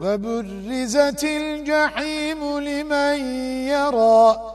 وبرزت الجحيم لمن يرى